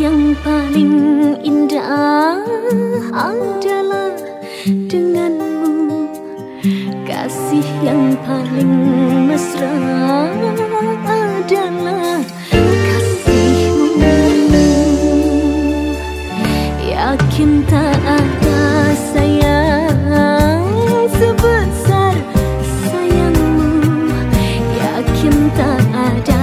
yang paling indah adalah denganmu. Kasih yang paling mesra adalah kasihmu. Yakin tak ada sayang sebesar sayangmu. Yakin tak ada